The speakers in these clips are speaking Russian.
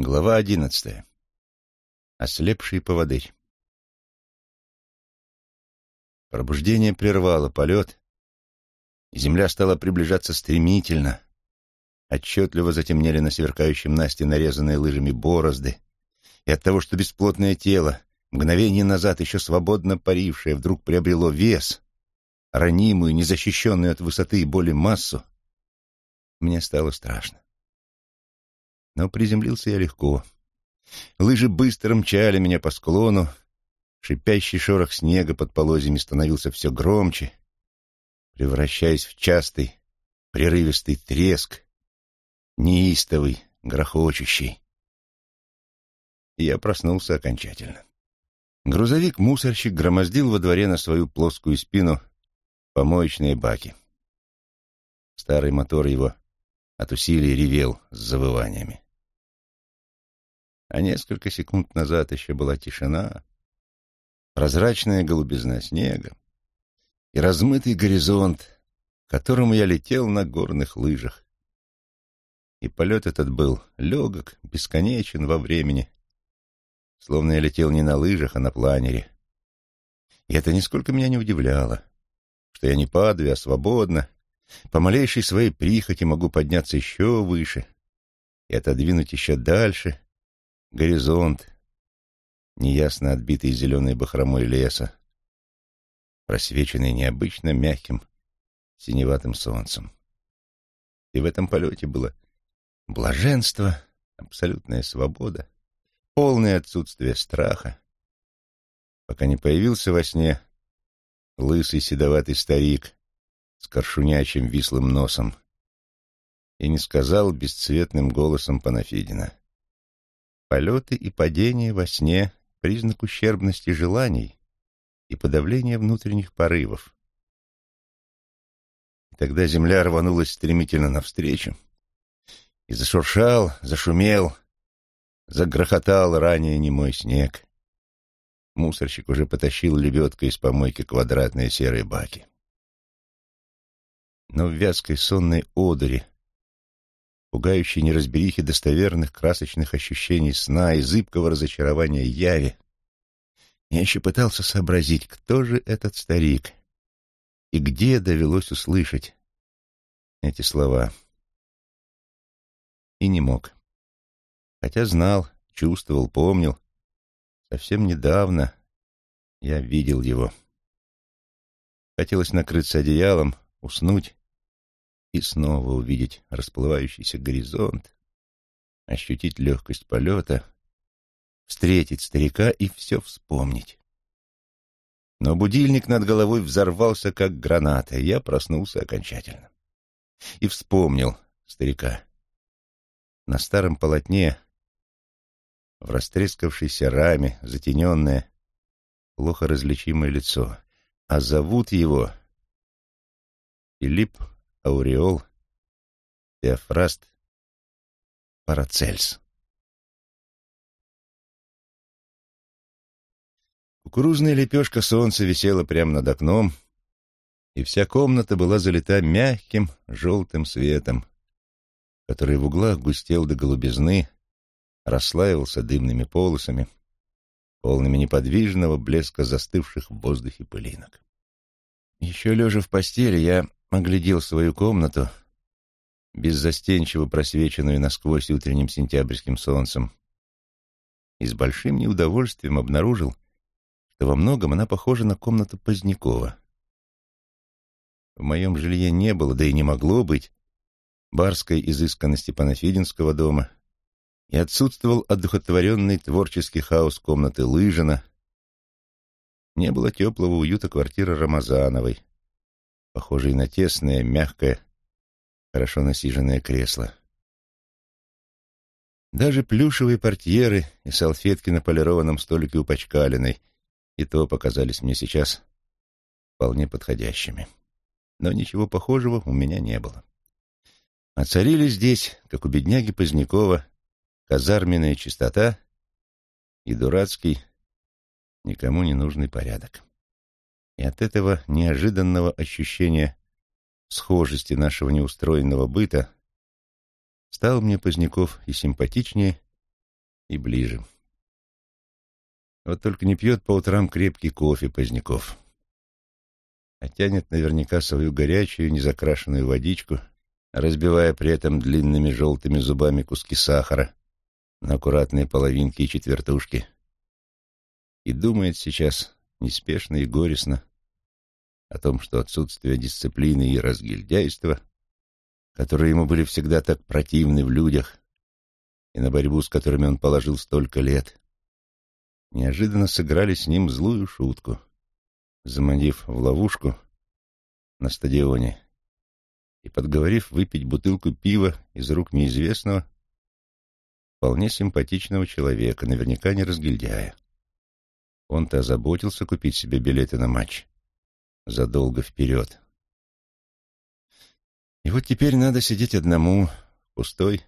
Глава одиннадцатая. Ослепший поводырь. Пробуждение прервало полет, земля стала приближаться стремительно. Отчетливо затемнели на сверкающем Насте нарезанные лыжами борозды, и от того, что бесплотное тело, мгновение назад еще свободно парившее, вдруг приобрело вес, ранимую, незащищенную от высоты и боли массу, мне стало страшно. Но приземлился я легко. Лыжи быстро мчали меня по склону, шипящий шорох снега под полозьями становился все громче, превращаясь в частый, прерывистый треск, неистовый, грохочущий. Я проснулся окончательно. Грузовик-мусорщик громоздил во дворе на свою плоскую спину помоечные баки. Старый мотор его от усилий ревел с завываниями. А несколько секунд назад еще была тишина, прозрачная голубизна снега и размытый горизонт, к которому я летел на горных лыжах. И полет этот был легок, бесконечен во времени, словно я летел не на лыжах, а на планере. И это нисколько меня не удивляло, что я не падаю, а свободно, по малейшей своей прихоти могу подняться еще выше и отодвинуть еще дальше горизонт, неясно отбитый зеленой бахромой леса, просвеченный необычно мягким синеватым солнцем. И в этом полете было блаженство, абсолютная свобода, полное отсутствие страха, пока не появился во сне лысый седоватый старик с коршунячим вислым носом и не сказал бесцветным голосом Панафидина. Полеты и падения во сне — признак ущербности желаний и подавления внутренних порывов. Тогда земля рванулась стремительно навстречу, и зашуршал, зашумел, загрохотал ранее немой снег. Мусорщик уже потащил лебедкой из помойки квадратные серые баки. Но в вязкой сонной одуре пугающей неразберихи достоверных красочных ощущений сна и зыбкого разочарования яви, я еще пытался сообразить, кто же этот старик и где довелось услышать эти слова. И не мог. Хотя знал, чувствовал, помнил. Совсем недавно я видел его. Хотелось накрыться одеялом, уснуть и снова увидеть расплывающийся горизонт, ощутить легкость полета, встретить старика и все вспомнить. Но будильник над головой взорвался, как граната, и я проснулся окончательно. И вспомнил старика. На старом полотне, в растрескавшейся раме, затененное, плохо различимое лицо. А зовут его Филипп Ауреол, Теофраст, Парацельс. Кукурузная лепешка солнца висела прямо над окном, и вся комната была залита мягким желтым светом, который в углах густел до голубизны, расслаивался дымными полосами, полными неподвижного блеска застывших в воздухе пылинок. Еще лежа в постели, я оглядел свою комнату, беззастенчиво просвеченную насквозь утренним сентябрьским солнцем, и с большим неудовольствием обнаружил, что во многом она похожа на комнату Позднякова. В моем жилье не было, да и не могло быть, барской изысканности Панафидинского дома, и отсутствовал одухотворенный творческий хаос комнаты Лыжина, не было теплого уюта квартиры Рамазановой, похожей на тесное, мягкое, хорошо насиженное кресло. Даже плюшевые портьеры и салфетки на полированном столике у Пачкалиной и то показались мне сейчас вполне подходящими. Но ничего похожего у меня не было. А здесь, как у бедняги Позднякова, казарменная чистота и дурацкий, никому не нужный порядок. И от этого неожиданного ощущения схожести нашего неустроенного быта стал мне Поздняков и симпатичнее, и ближе. Вот только не пьет по утрам крепкий кофе Поздняков, а тянет наверняка свою горячую, незакрашенную водичку, разбивая при этом длинными желтыми зубами куски сахара на аккуратные половинки и четвертушки, и думает сейчас неспешно и горестно о том, что отсутствие дисциплины и разгильдяйства, которые ему были всегда так противны в людях, и на борьбу с которыми он положил столько лет, неожиданно сыграли с ним злую шутку, заманив в ловушку на стадионе и подговорив выпить бутылку пива из рук неизвестного, вполне симпатичного человека, наверняка не разгильдяя. Он-то озаботился купить себе билеты на матч задолго вперед. И вот теперь надо сидеть одному, в пустой,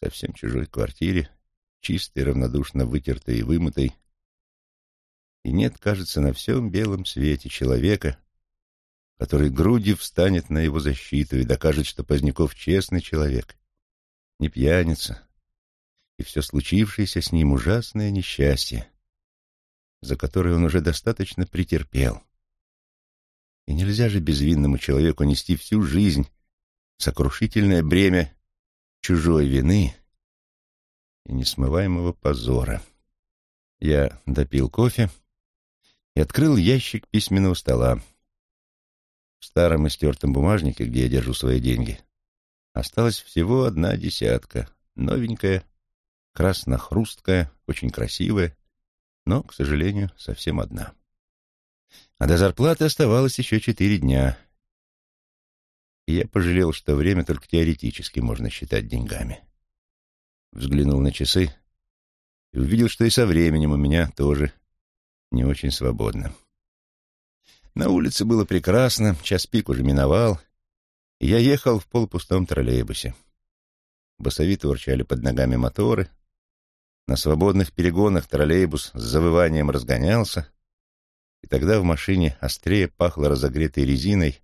совсем чужой квартире, чистой, равнодушно вытертой и вымытой. И нет, кажется, на всем белом свете человека, который грудью встанет на его защиту и докажет, что Поздняков честный человек, не пьяница, и все случившееся с ним ужасное несчастье, за которое он уже достаточно претерпел. И нельзя же безвинному человеку нести всю жизнь сокрушительное бремя чужой вины и несмываемого позора. Я допил кофе и открыл ящик письменного стола. В старом истертом бумажнике, где я держу свои деньги, осталась всего одна десятка, новенькая, красно-хрусткая, очень красивая, но, к сожалению, совсем одна. А до зарплаты оставалось еще четыре дня. И я пожалел, что время только теоретически можно считать деньгами. Взглянул на часы и увидел, что и со временем у меня тоже не очень свободно. На улице было прекрасно, час пик уже миновал, и я ехал в полупустом троллейбусе. Басовито урчали под ногами моторы. На свободных перегонах троллейбус с завыванием разгонялся, тогда в машине острее пахло разогретой резиной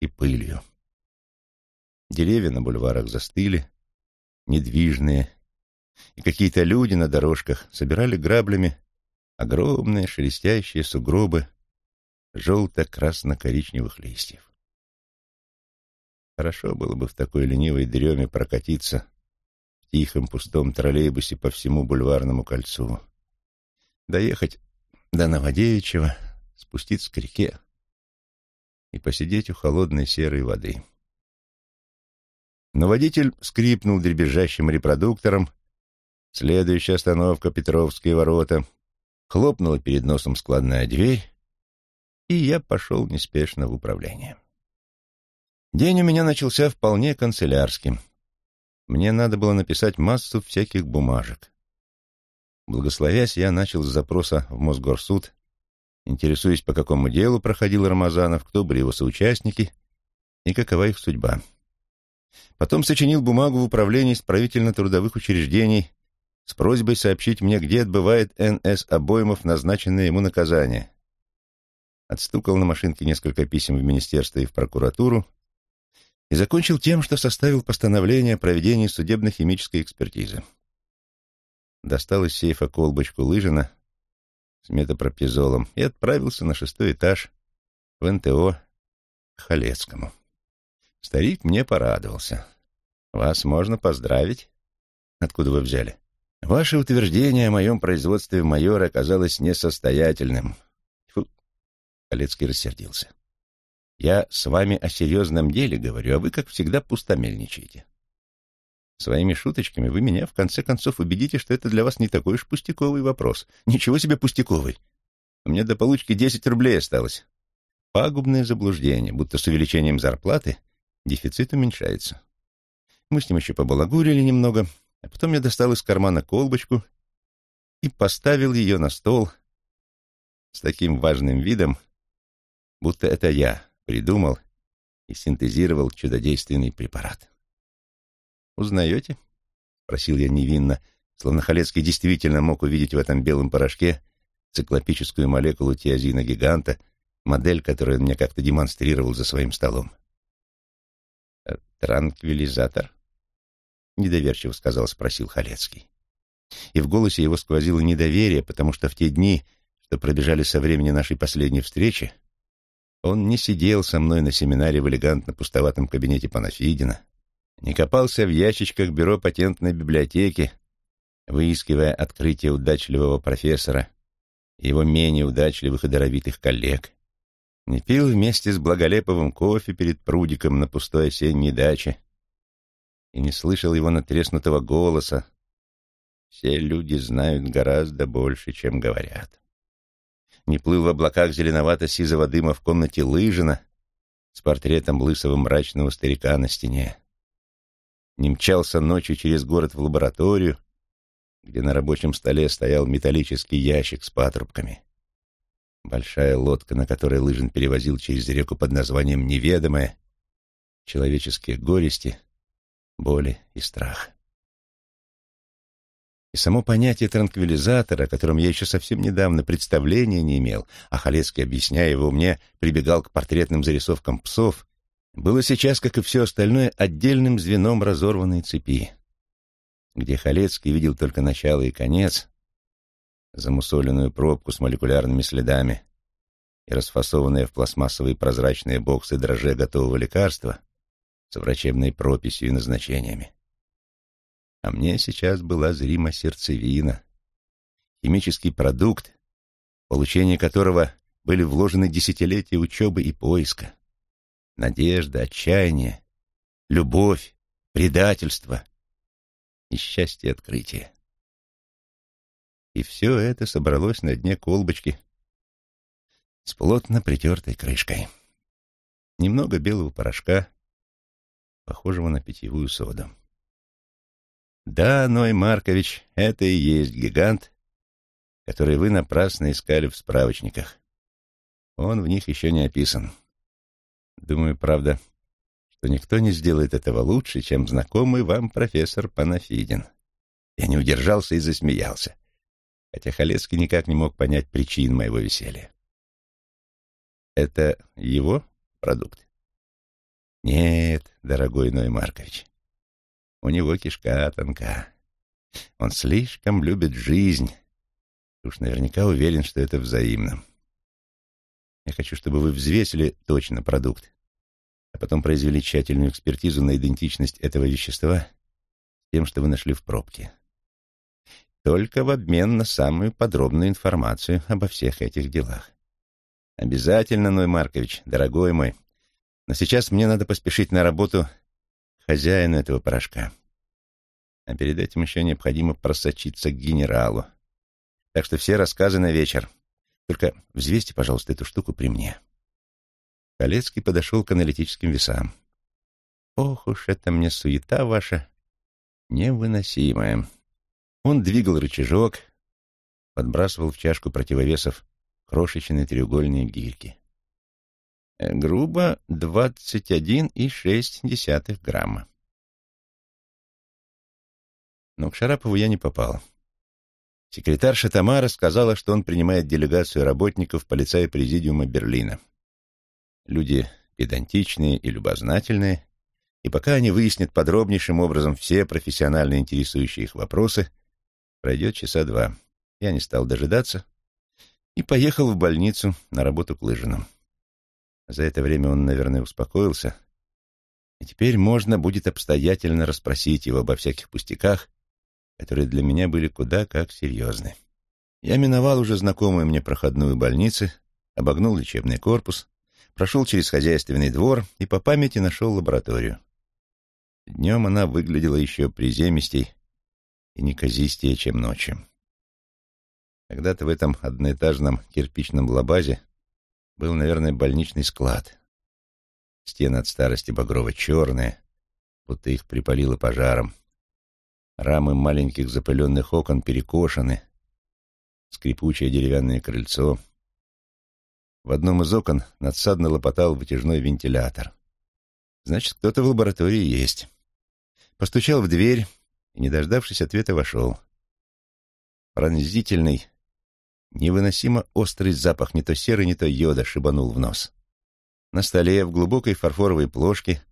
и пылью. Деревья на бульварах застыли, недвижные, и какие-то люди на дорожках собирали граблями огромные шелестящие сугробы желто-красно-коричневых листьев. Хорошо было бы в такой ленивой дреме прокатиться в тихом пустом троллейбусе по всему бульварному кольцу, доехать до Новодевичьего, спуститься к реке и посидеть у холодной серой воды. Но водитель скрипнул дребезжащим репродуктором. Следующая остановка — Петровские ворота. Хлопнула перед носом складная дверь, и я пошел неспешно в управление. День у меня начался вполне канцелярским. Мне надо было написать массу всяких бумажек. Благословясь, я начал с запроса в Мосгорсуд, интересуясь, по какому делу проходил Рамазанов, кто были его соучастники и какова их судьба. Потом сочинил бумагу в управлении исправительно-трудовых учреждений с просьбой сообщить мне, где отбывает Н.С. Обоймов назначенное ему наказание. Отстукал на машинке несколько писем в министерство и в прокуратуру и закончил тем, что составил постановление о проведении судебно-химической экспертизы достал из сейфа колбочку Лыжина с метапропизолом и отправился на шестой этаж в НТО к Халецкому. Старик мне порадовался. «Вас можно поздравить?» «Откуда вы взяли?» «Ваше утверждение о моем производстве майора оказалось несостоятельным». Фу. Халецкий рассердился. «Я с вами о серьезном деле говорю, а вы, как всегда, пустомельничаете. Своими шуточками вы меня, в конце концов, убедите, что это для вас не такой уж пустяковый вопрос. Ничего себе пустяковый. У меня до получки десять рублей осталось. Пагубное заблуждение, будто с увеличением зарплаты дефицит уменьшается. Мы с ним еще побалагурили немного, а потом я достал из кармана колбочку и поставил ее на стол с таким важным видом, будто это я придумал и синтезировал чудодейственный препарат. «Узнаете?» — спросил я невинно, словно Халецкий действительно мог увидеть в этом белом порошке циклопическую молекулу тиазина-гиганта, модель, которую он мне как-то демонстрировал за своим столом. «Э, «Транквилизатор?» — недоверчиво сказал, спросил Халецкий. и в голосе его сквозило недоверие, потому что в те дни, что пробежали со времени нашей последней встречи, он не сидел со мной на семинаре в элегантно пустоватом кабинете Панафидина, не копался в ящичках бюро патентной библиотеки, выискивая открытие удачливого профессора и его менее удачливых и даровитых коллег, не пил вместе с Благолеповым кофе перед прудиком на пустой осенней даче и не слышал его натреснутого голоса. Все люди знают гораздо больше, чем говорят. Не плыл в облаках зеленовато-сизого дыма в комнате Лыжина с портретом лысого мрачного старика на стене. Не мчался ночью через город в лабораторию, где на рабочем столе стоял металлический ящик с патрубками. Большая лодка, на которой Лыжин перевозил через реку под названием «Неведомая», человеческие горести, боли и страх. И само понятие транквилизатора, о котором я еще совсем недавно представления не имел, а Халецкий, объясняя его мне, прибегал к портретным зарисовкам псов, было сейчас, как и все остальное, отдельным звеном разорванной цепи, где Халецкий видел только начало и конец, замусоленную пробку с молекулярными следами и расфасованные в пластмассовые прозрачные боксы дрожжи готового лекарства с врачебной прописью и назначениями. А мне сейчас была зрима сердцевина, химический продукт, получение которого были вложены десятилетия учебы и поиска, надежда, отчаяние, любовь, предательство и счастье открытия. И все это собралось на дне колбочки с плотно притертой крышкой. Немного белого порошка, похожего на питьевую соду. Да, Ной Маркович, это и есть гигант, который вы напрасно искали в справочниках. Он в них еще не описан. Думаю, правда, что никто не сделает этого лучше, чем знакомый вам профессор Панафидин. Я не удержался и засмеялся, хотя Халецкий никак не мог понять причин моего веселья. Это его продукт? Нет, дорогой Ной Маркович, у него кишка тонка. Он слишком любит жизнь. Уж наверняка уверен, что это взаимно. Я хочу, чтобы вы взвесили точно продукт, а потом произвели тщательную экспертизу на идентичность этого вещества с тем, что вы нашли в пробке. Только в обмен на самую подробную информацию обо всех этих делах. Обязательно, Ной Маркович, дорогой мой. Но сейчас мне надо поспешить на работу хозяину этого порошка. А перед этим еще необходимо просочиться к генералу. Так что все рассказы на вечер. Только взвесьте, пожалуйста, эту штуку при мне. Колецкий подошел к аналитическим весам. Ох уж это мне суета ваша невыносимая. Он двигал рычажок, подбрасывал в чашку противовесов крошечные треугольные гирьки. Э, грубо 21,6 грамма. Но к Шарапову я не попал. Секретарша Тамара сказала, что он принимает делегацию работников полицая президиума Берлина. Люди педантичные и любознательные, и пока они выяснят подробнейшим образом все профессионально интересующие их вопросы, пройдет часа два. Я не стал дожидаться и поехал в больницу на работу к Лыжину. За это время он, наверное, успокоился, и теперь можно будет обстоятельно расспросить его обо всяких пустяках, которые для меня были куда как серьезны. Я миновал уже знакомую мне проходную больницу, обогнул лечебный корпус, прошел через хозяйственный двор и по памяти нашел лабораторию. Днем она выглядела еще приземистей и неказистее, чем ночью. Когда-то в этом одноэтажном кирпичном лабазе был, наверное, больничный склад. Стены от старости багрово-черные, будто их припалило пожаром. Рамы маленьких запыленных окон перекошены, скрипучее деревянное крыльцо. В одном из окон надсадно лопотал вытяжной вентилятор. Значит, кто-то в лаборатории есть. Постучал в дверь и, не дождавшись ответа, вошел. Пронзительный, Невыносимо острый запах не то серы, не то йода шибанул в нос. На столе в глубокой фарфоровой плошке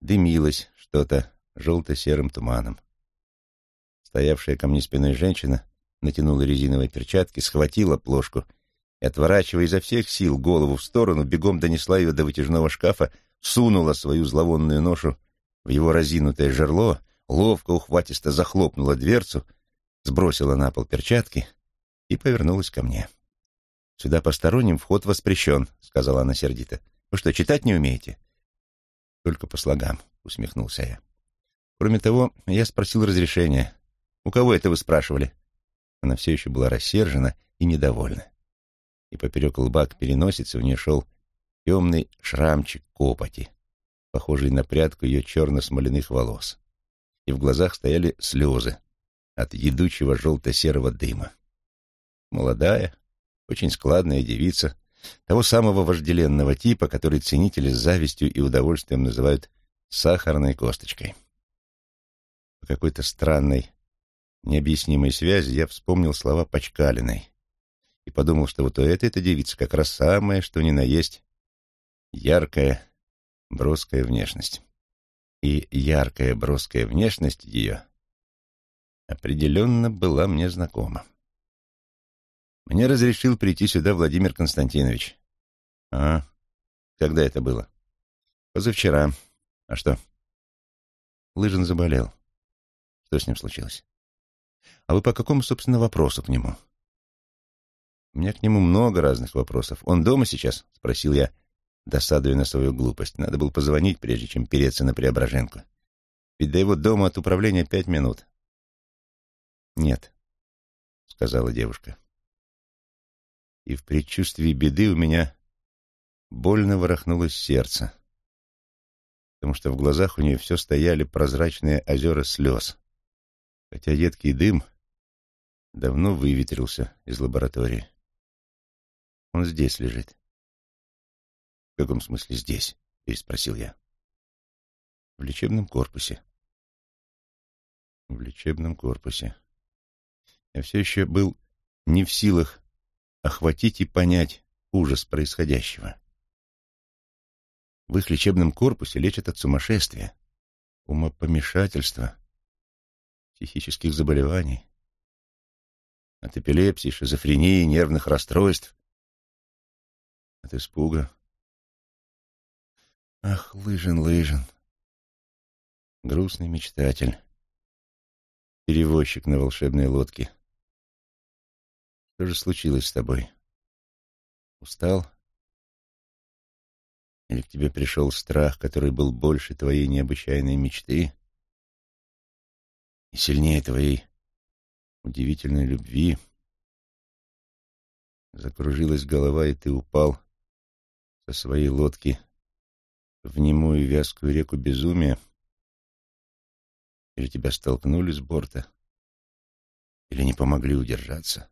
дымилось что-то желто-серым туманом. Стоявшая ко мне спиной женщина натянула резиновые перчатки, схватила плошку и, отворачивая изо всех сил голову в сторону, бегом донесла ее до вытяжного шкафа, сунула свою зловонную ношу в его разинутое жерло, ловко ухватисто захлопнула дверцу, сбросила на пол перчатки и повернулась ко мне. «Сюда посторонним вход воспрещен», — сказала она сердито. «Вы что, читать не умеете?» «Только по слогам», — усмехнулся я. «Кроме того, я спросил разрешения. У кого это вы спрашивали?» Она все еще была рассержена и недовольна. И поперек лба к переносице у нее шел темный шрамчик копоти, похожий на прядку ее черно-смоляных волос. И в глазах стояли слезы от едучего желто-серого дыма. Молодая, очень складная девица, того самого вожделенного типа, который ценители с завистью и удовольствием называют сахарной косточкой. По какой-то странной, необъяснимой связи я вспомнил слова Почкалиной и подумал, что вот у этой-то девицы как раз самое, что ни на есть, яркая, броская внешность. И яркая, броская внешность ее определенно была мне знакома. Мне разрешил прийти сюда Владимир Константинович. А, когда это было? Позавчера. А что? Лыжин заболел. Что с ним случилось? А вы по какому, собственно, вопросу к нему? У меня к нему много разных вопросов. Он дома сейчас? Спросил я, досадуя на свою глупость. Надо было позвонить, прежде чем переться на Преображенку. Ведь до его дома от управления пять минут. Нет, сказала девушка и в предчувствии беды у меня больно ворохнулось сердце, потому что в глазах у нее все стояли прозрачные озера слез, хотя едкий дым давно выветрился из лаборатории. Он здесь лежит. — В каком смысле здесь? — переспросил я. — В лечебном корпусе. В лечебном корпусе. Я все еще был не в силах охватить и понять ужас происходящего. В их лечебном корпусе лечат от сумасшествия, умопомешательства, психических заболеваний, от эпилепсии, шизофрении, нервных расстройств, от испуга. Ах, Лыжин, Лыжин, грустный мечтатель, перевозчик на волшебной лодке — что же случилось с тобой? Устал? Или к тебе пришел страх, который был больше твоей необычайной мечты и сильнее твоей удивительной любви? Закружилась голова, и ты упал со своей лодки в немую вязкую реку безумия? Или тебя столкнули с борта? Или не помогли удержаться?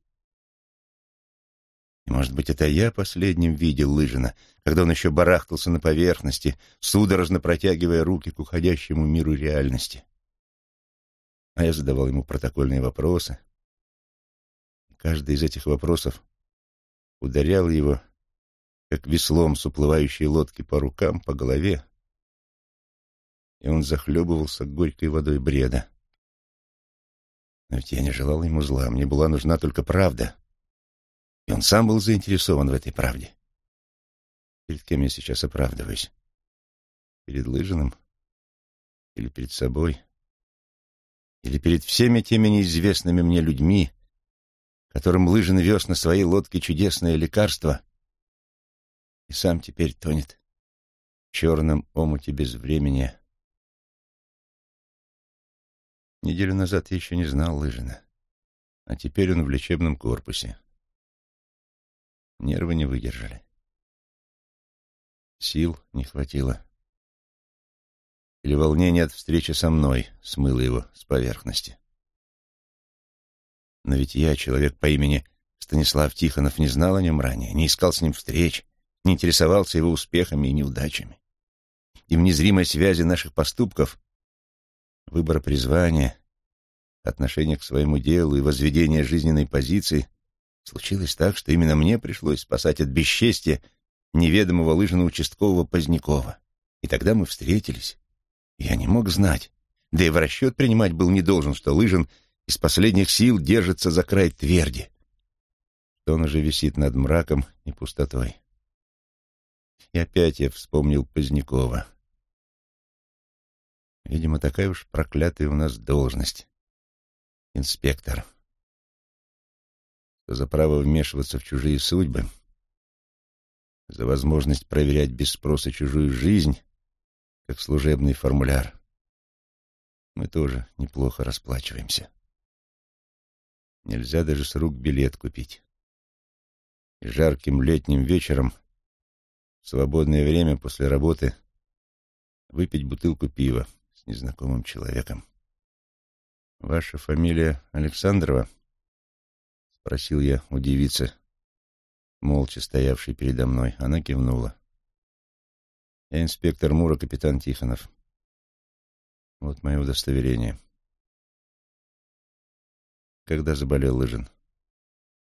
И, может быть, это я последним видел Лыжина, когда он еще барахтался на поверхности, судорожно протягивая руки к уходящему миру реальности. А я задавал ему протокольные вопросы. Каждый из этих вопросов ударял его, как веслом с уплывающей лодки по рукам, по голове, и он захлебывался горькой водой бреда. Но ведь я не желал ему зла, мне была нужна только правда — и он сам был заинтересован в этой правде. Перед кем я сейчас оправдываюсь? Перед Лыжиным? Или перед собой? Или перед всеми теми неизвестными мне людьми, которым Лыжин вез на своей лодке чудесное лекарство, и сам теперь тонет в черном омуте без времени. Неделю назад я еще не знал Лыжина, а теперь он в лечебном корпусе. Нервы не выдержали. Сил не хватило. Или волнение от встречи со мной смыло его с поверхности. Но ведь я, человек по имени Станислав Тихонов, не знал о нем ранее, не искал с ним встреч, не интересовался его успехами и неудачами. И в незримой связи наших поступков, выбора призвания, отношения к своему делу и возведения жизненной позиции Случилось так, что именно мне пришлось спасать от бесчестия неведомого лыжного участкового Позднякова. И тогда мы встретились. Я не мог знать, да и в расчет принимать был не должен, что Лыжин из последних сил держится за край тверди. что Он уже висит над мраком и пустотой. И опять я вспомнил Позднякова. Видимо, такая уж проклятая у нас должность. Инспектор. Что за право вмешиваться в чужие судьбы, за возможность проверять без спроса чужую жизнь, как служебный формуляр, мы тоже неплохо расплачиваемся. Нельзя даже с рук билет купить. И жарким летним вечером, в свободное время после работы, выпить бутылку пива с незнакомым человеком. «Ваша фамилия Александрова?» — спросил я у девицы, молча стоявшей передо мной. Она кивнула. «Я инспектор Мура, капитан Тихонов. Вот мое удостоверение». «Когда заболел Лыжин?»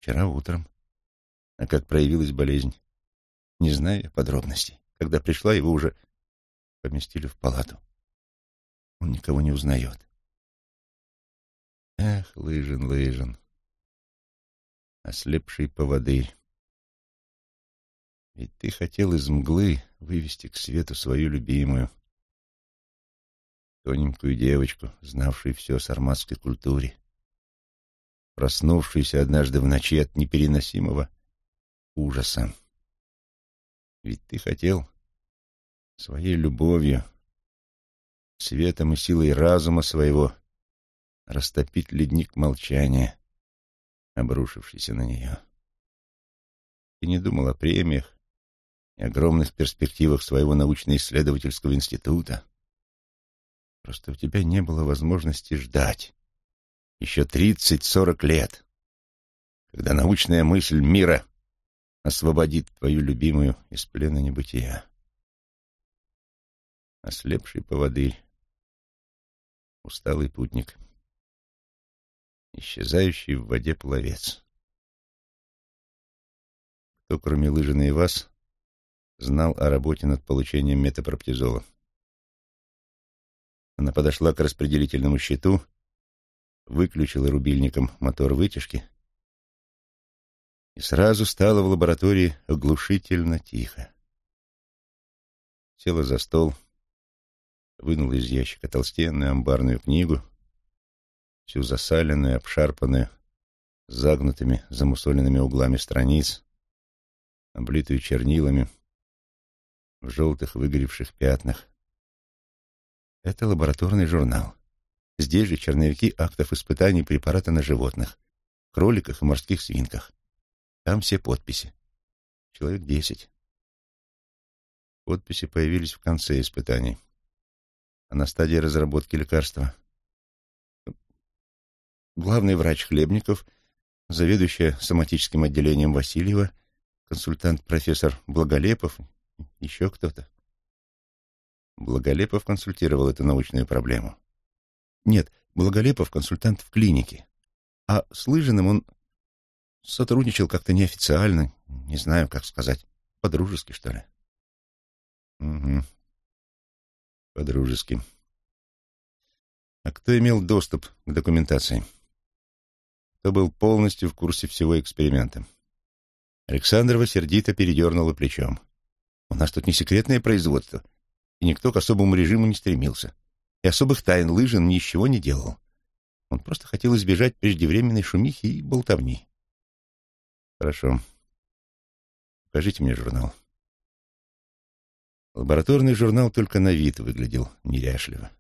«Вчера утром. А как проявилась болезнь?» «Не знаю подробностей. Когда пришла, его уже поместили в палату. Он никого не узнает. Эх, Лыжин, Лыжин, ослепший поводырь. Ведь ты хотел из мглы вывести к свету свою любимую, тоненькую девочку, знавшую все о сарматской культуре, проснувшуюся однажды в ночи от непереносимого ужаса. Ведь ты хотел своей любовью, светом и силой разума своего растопить ледник молчания, обрушившийся на нее. Ты не думал о премиях и огромных перспективах своего научно-исследовательского института. Просто у тебя не было возможности ждать еще тридцать-сорок лет, когда научная мысль мира освободит твою любимую из плена небытия. Ослепший поводырь, усталый путник — исчезающий в воде пловец. Кто, кроме Лыжина и вас, знал о работе над получением метапроптизола? Она подошла к распределительному щиту, выключила рубильником мотор вытяжки и сразу стала в лаборатории оглушительно тихо. Села за стол, вынула из ящика толстенную амбарную книгу всю засаленную, обшарпанную, с загнутыми, замусоленными углами страниц, облитую чернилами, в желтых выгоревших пятнах. Это лабораторный журнал. Здесь же черновики актов испытаний препарата на животных, кроликах и морских свинках. Там все подписи. Человек десять. Подписи появились в конце испытаний. А на стадии разработки лекарства главный врач Хлебников, заведующая соматическим отделением Васильева, консультант профессор Благолепов, еще кто-то. Благолепов консультировал эту научную проблему. Нет, Благолепов консультант в клинике. А с Лыжиным он сотрудничал как-то неофициально, не знаю, как сказать, по-дружески, что ли. Угу. По-дружески. А кто имел доступ к документации? кто был полностью в курсе всего эксперимента. Александрова сердито передернула плечом. «У нас тут не секретное производство, и никто к особому режиму не стремился. И особых тайн Лыжин ничего не делал. Он просто хотел избежать преждевременной шумихи и болтовни». «Хорошо. Покажите мне журнал». Лабораторный журнал только на вид выглядел неряшливо.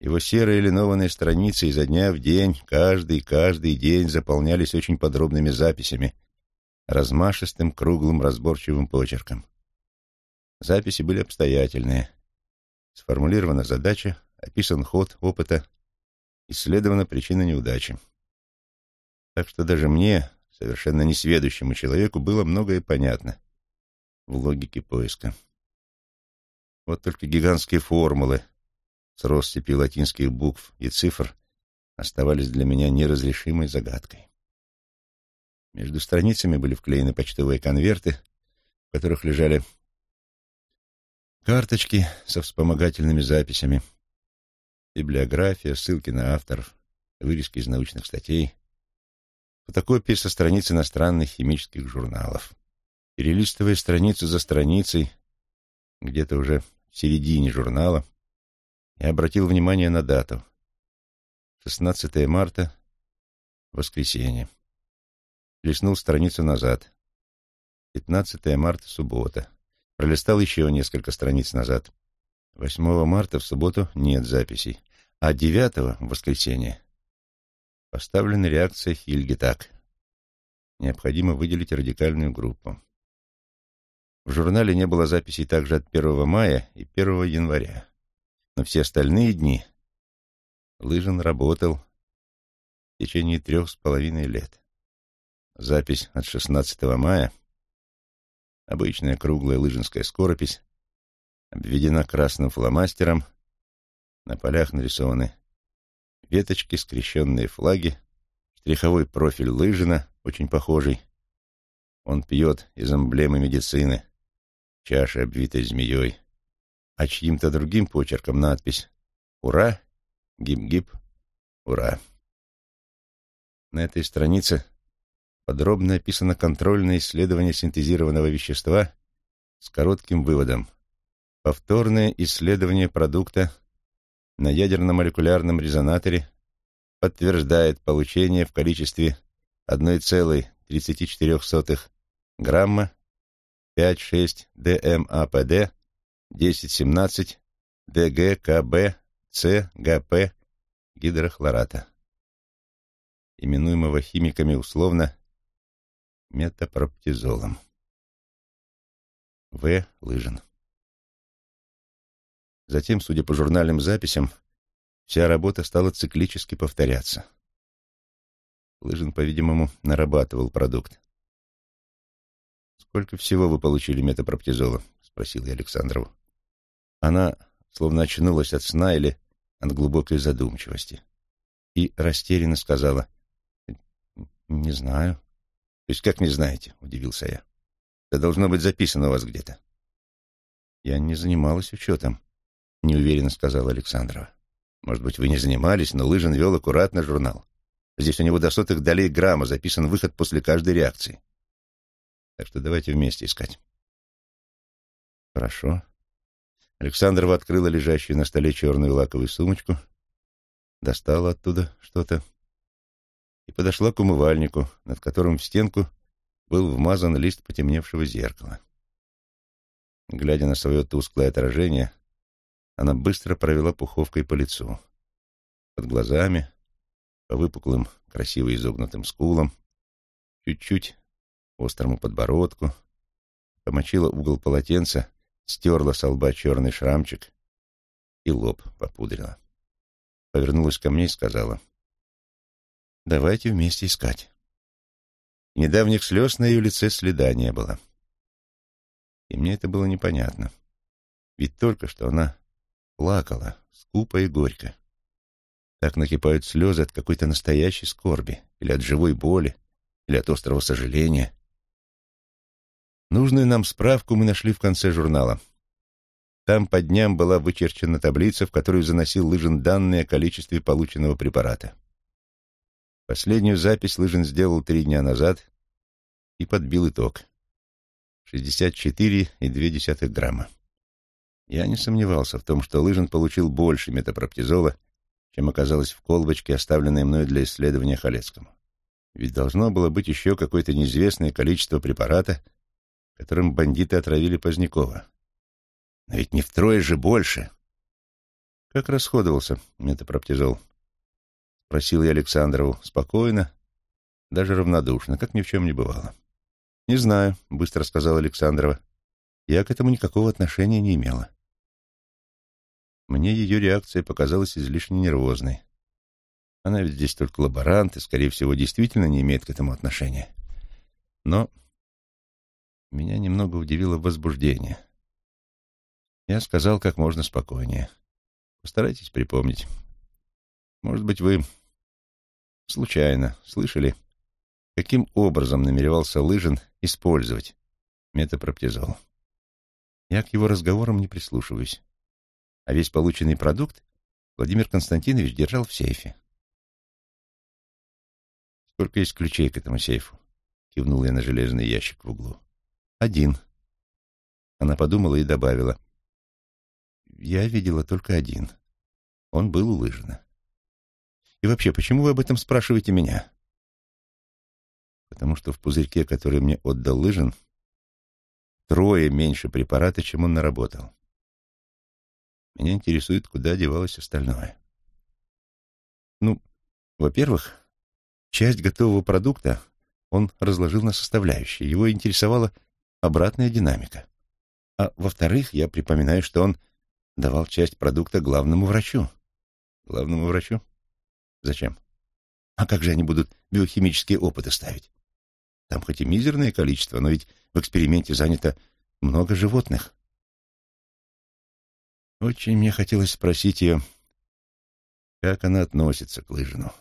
Его серые линованные страницы изо дня в день, каждый, каждый день заполнялись очень подробными записями, размашистым, круглым, разборчивым почерком. Записи были обстоятельные. Сформулирована задача, описан ход опыта, исследована причина неудачи. Так что даже мне, совершенно несведущему человеку, было многое понятно в логике поиска. Вот только гигантские формулы, с россыпью латинских букв и цифр оставались для меня неразрешимой загадкой. Между страницами были вклеены почтовые конверты, в которых лежали карточки со вспомогательными записями, библиография, ссылки на авторов, вырезки из научных статей, фотокопии со страниц иностранных химических журналов. Перелистывая страницу за страницей, где-то уже в середине журнала, я обратил внимание на дату. 16 марта, воскресенье. Листнул страницу назад. 15 марта, суббота. Пролистал еще несколько страниц назад. 8 марта в субботу нет записей, а 9 в воскресенье поставлена реакция Хильги так. Необходимо выделить радикальную группу. В журнале не было записей также от 1 мая и 1 января. Но все остальные дни Лыжин работал в течение трех с половиной лет. Запись от 16 мая, обычная круглая лыжинская скоропись, обведена красным фломастером, на полях нарисованы веточки, скрещенные флаги, штриховой профиль Лыжина, очень похожий. Он пьет из эмблемы медицины, чаша, обвитой змеей, а чьим-то другим почерком надпись «Ура! Гип-гип! Ура!». На этой странице подробно описано контрольное исследование синтезированного вещества с коротким выводом. Повторное исследование продукта на ядерно-молекулярном резонаторе подтверждает получение в количестве 1,34 грамма 5,6 ДМАПД 10,17 ДГКБ ЦГП гидрохлората именуемого химиками условно метапроптизолом. В. Лыжин. Затем, судя по журнальным записям, вся работа стала циклически повторяться. Лыжин, по-видимому, нарабатывал продукт. «Сколько всего вы получили метапроптизола?» — спросил я Александрову. Она словно очнулась от сна или от глубокой задумчивости и растерянно сказала — «Не знаю». «То есть как не знаете?» — удивился я. «Это должно быть записано у вас где-то». «Я не занималась учетом», — неуверенно сказала Александрова. «Может быть, вы не занимались, но Лыжин вел аккуратно журнал. Здесь у него до сотых долей грамма записан выход после каждой реакции. Так что давайте вместе искать». «Хорошо». Александрова открыла лежащую на столе черную лаковую сумочку, достала оттуда что-то и подошла к умывальнику, над которым в стенку был вмазан лист потемневшего зеркала. Глядя на свое тусклое отражение, она быстро провела пуховкой по лицу. Под глазами, по выпуклым, красиво изогнутым скулам, чуть-чуть острому подбородку, помочила угол полотенца, стерла со лба черный шрамчик и лоб попудрила. Повернулась ко мне и сказала, Давайте вместе искать. Недавних слез на ее лице следа не было. И мне это было непонятно. Ведь только что она плакала, скупо и горько. Так накипают слезы от какой-то настоящей скорби, или от живой боли, или от острого сожаления. Нужную нам справку мы нашли в конце журнала. Там по дням была вычерчена таблица, в которую заносил Лыжин данные о количестве полученного препарата. Последнюю запись Лыжин сделал три дня назад и подбил итог. 64,2 грамма. Я не сомневался в том, что Лыжин получил больше метапроптизола, чем оказалось в колбочке, оставленной мной для исследования Халецкому. Ведь должно было быть еще какое-то неизвестное количество препарата, которым бандиты отравили Позднякова. Но ведь не втрое же больше. Как расходовался метапроптизол? Просил я Александрову спокойно, даже равнодушно, как ни в чем не бывало. «Не знаю», — быстро сказала Александрова. «Я к этому никакого отношения не имела». Мне ее реакция показалась излишне нервозной. Она ведь здесь только лаборант и, скорее всего, действительно не имеет к этому отношения. Но меня немного удивило возбуждение. Я сказал как можно спокойнее. Постарайтесь припомнить. Может быть, вы Случайно. Слышали? Каким образом намеревался Лыжин использовать метапроптизол? Я к его разговорам не прислушиваюсь. А весь полученный продукт Владимир Константинович держал в сейфе. «Сколько есть ключей к этому сейфу?» — кивнул я на железный ящик в углу. «Один». Она подумала и добавила. «Я видела только один. Он был у Лыжина». «И вообще, почему вы об этом спрашиваете меня?» «Потому что в пузырьке, который мне отдал Лыжин, трое меньше препарата, чем он наработал. Меня интересует, куда девалось остальное. Ну, во-первых, часть готового продукта он разложил на составляющие. Его интересовала обратная динамика. А во-вторых, я припоминаю, что он давал часть продукта главному врачу. Главному врачу? Зачем? А как же они будут биохимические опыты ставить? Там хоть и мизерное количество, но ведь в эксперименте занято много животных. Очень мне хотелось спросить ее, как она относится к Лыжину.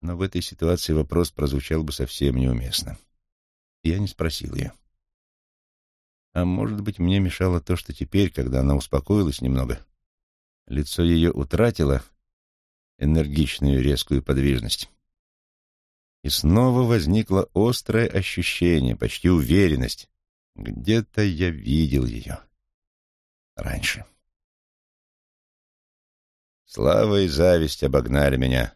Но в этой ситуации вопрос прозвучал бы совсем неуместно. Я не спросил ее. А может быть, мне мешало то, что теперь, когда она успокоилась немного, лицо ее утратило энергичную резкую подвижность. И снова возникло острое ощущение, почти уверенность. Где-то я видел ее раньше. Слава и зависть обогнали меня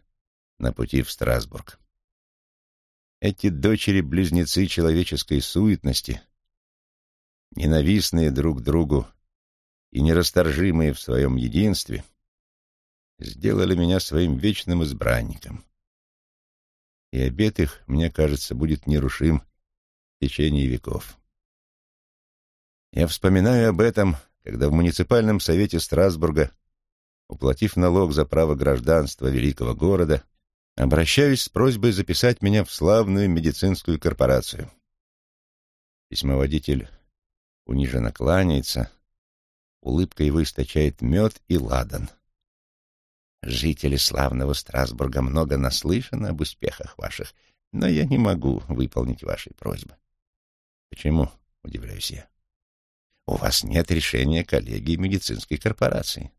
на пути в Страсбург. Эти дочери-близнецы человеческой суетности, ненавистные друг другу и нерасторжимые в своем единстве, сделали меня своим вечным избранником. И обет их, мне кажется, будет нерушим в течение веков. Я вспоминаю об этом, когда в муниципальном совете Страсбурга, уплатив налог за право гражданства великого города, обращаюсь с просьбой записать меня в славную медицинскую корпорацию. Письмоводитель униженно кланяется, улыбка его источает мед и ладан. Жители славного Страсбурга много наслышаны об успехах ваших, но я не могу выполнить вашей просьбы. Почему? — удивляюсь я. У вас нет решения коллегии медицинской корпорации.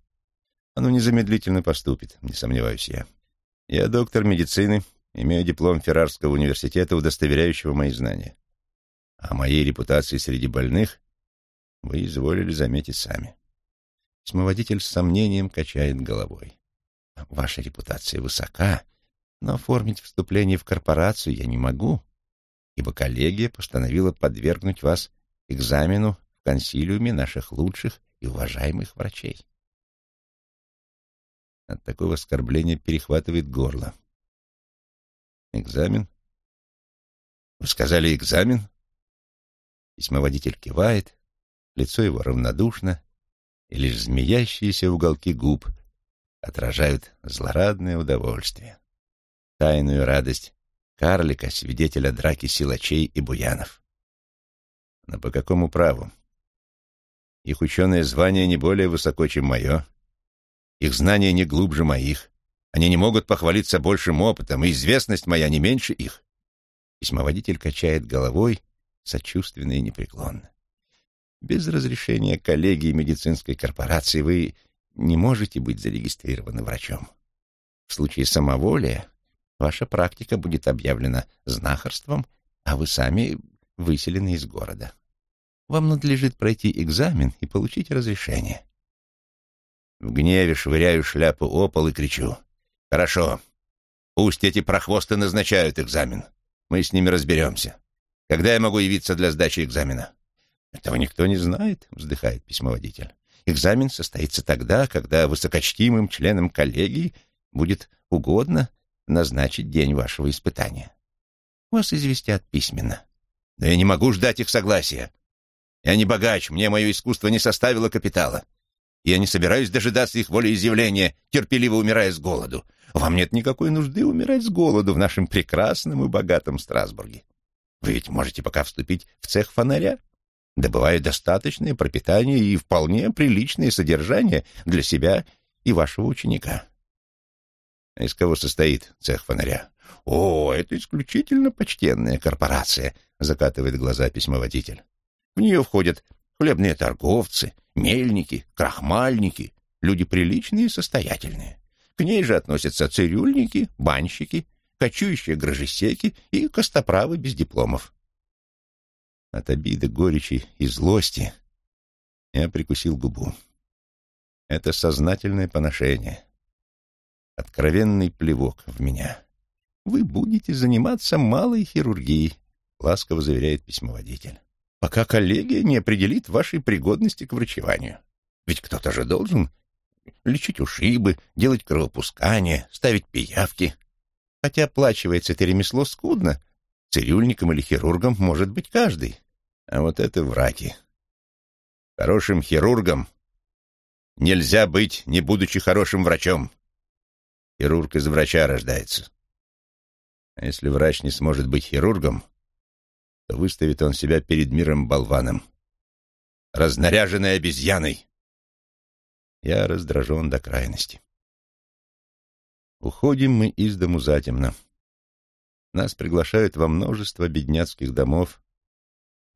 Оно незамедлительно поступит, не сомневаюсь я. Я доктор медицины, имею диплом Феррарского университета, удостоверяющего мои знания. А моей репутации среди больных вы изволили заметить сами. Письмоводитель с сомнением качает головой. Ваша репутация высока, но оформить вступление в корпорацию я не могу, ибо коллегия постановила подвергнуть вас экзамену консилиуме наших лучших и уважаемых врачей. От такого оскорбления перехватывает горло. Экзамен? Вы сказали экзамен? Письмоводитель кивает, лицо его равнодушно, и лишь змеящиеся уголки губ отражают злорадное удовольствие, тайную радость карлика, свидетеля драки силачей и буянов. Но по какому праву? Их ученое звание не более высоко, чем мое. Их знания не глубже моих. Они не могут похвалиться большим опытом, и известность моя не меньше их. Письмоводитель качает головой, сочувственно и непреклонно. Без разрешения коллегии медицинской корпорации вы не можете быть зарегистрированы врачом. В случае самоволия ваша практика будет объявлена знахарством, а вы сами выселены из города. Вам надлежит пройти экзамен и получить разрешение. В гневе швыряю шляпу о пол и кричу. «Хорошо. Пусть эти прохвосты назначают экзамен. Мы с ними разберемся. Когда я могу явиться для сдачи экзамена?» «Этого никто не знает», — вздыхает письмоводитель. «Экзамен состоится тогда, когда высокочтимым членам коллегии будет угодно назначить день вашего испытания. Вас известят письменно». «Но я не могу ждать их согласия. Я не богач, мне мое искусство не составило капитала. Я не собираюсь дожидаться их волеизъявления, терпеливо умирая с голоду. Вам нет никакой нужды умирать с голоду в нашем прекрасном и богатом Страсбурге. Вы ведь можете пока вступить в цех фонаря, добывая достаточное пропитание и вполне приличное содержание для себя и вашего ученика. А из кого состоит цех фонаря? О, это исключительно почтенная корпорация, закатывает глаза письмоводитель. В нее входят хлебные торговцы, мельники, крахмальники, люди приличные и состоятельные. К ней же относятся цирюльники, банщики, кочующие грожесеки и костоправы без дипломов. От обиды, горечи и злости я прикусил губу. Это сознательное поношение. Откровенный плевок в меня. Вы будете заниматься малой хирургией, ласково заверяет письмоводитель. Пока коллегия не определит вашей пригодности к врачеванию. Ведь кто-то же должен лечить ушибы, делать кровопускание, ставить пиявки. Хотя оплачивается это ремесло скудно, цирюльником или хирургом может быть каждый. А вот это враки. Хорошим хирургом нельзя быть, не будучи хорошим врачом. Хирург из врача рождается. А если врач не сможет быть хирургом, то выставит он себя перед миром болваном, разнаряженной обезьяной. Я раздражен до крайности. Уходим мы из дому затемно. Нас приглашают во множество бедняцких домов,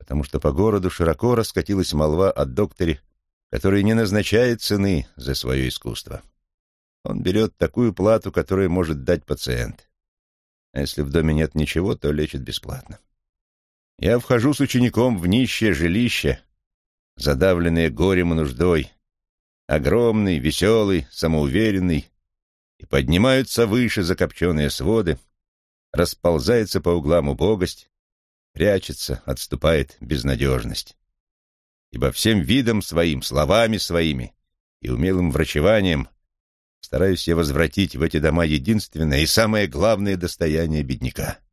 потому что по городу широко раскатилась молва о докторе, который не назначает цены за свое искусство. Он берет такую плату, которую может дать пациент. А если в доме нет ничего, то лечит бесплатно. Я вхожу с учеником в нищее жилище, задавленное горем и нуждой, огромный, веселый, самоуверенный, и поднимаются выше закопченные своды, расползается по углам убогость, прячется, отступает безнадежность. Ибо всем видом своим, словами своими и умелым врачеванием стараюсь я возвратить в эти дома единственное и самое главное достояние бедняка —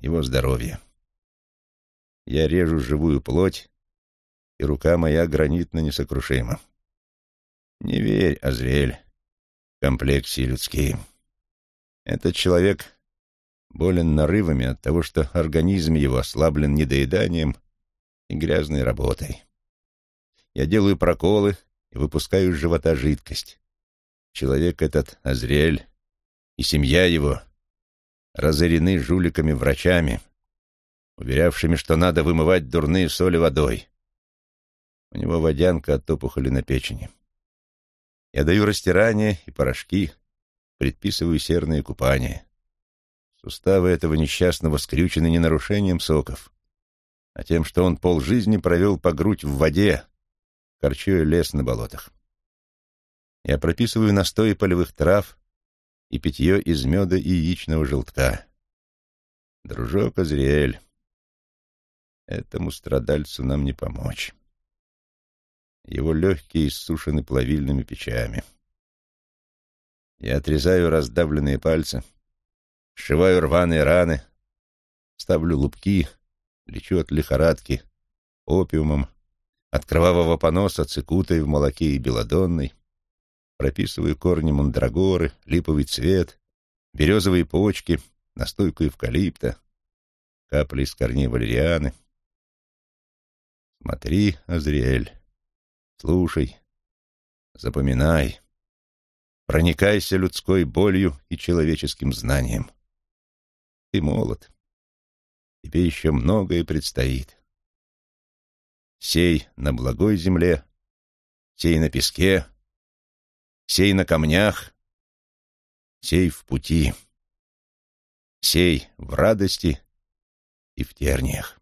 его здоровье. Я режу живую плоть, и рука моя гранитно несокрушима. Не верь, Азриэль, комплексе людские. Этот человек болен нарывами от того, что организм его ослаблен недоеданием и грязной работой. Я делаю проколы и выпускаю из живота жидкость. Человек этот, Азриэль, и семья его разорены жуликами-врачами, уверявшими, что надо вымывать дурные соли водой. У него водянка от опухоли на печени. Я даю растирание и порошки, предписываю серные купания. Суставы этого несчастного скрючены не нарушением соков, а тем, что он полжизни провел по грудь в воде, корчуя лес на болотах. Я прописываю настои полевых трав и питье из меда и яичного желтка. Дружок Азриэль, Этому страдальцу нам не помочь. Его легкие иссушены плавильными печами. Я отрезаю раздавленные пальцы, сшиваю рваные раны, ставлю лупки, лечу от лихорадки, опиумом, от кровавого поноса цикутой в молоке и белодонной, прописываю корни мандрагоры, липовый цвет, березовые почки, настойку эвкалипта, капли из корней валерианы — Смотри, Азриэль, слушай, запоминай, проникайся людской болью и человеческим знанием. Ты молод, тебе еще многое предстоит. Сей на благой земле, сей на песке, сей на камнях, сей в пути, сей в радости и в терниях.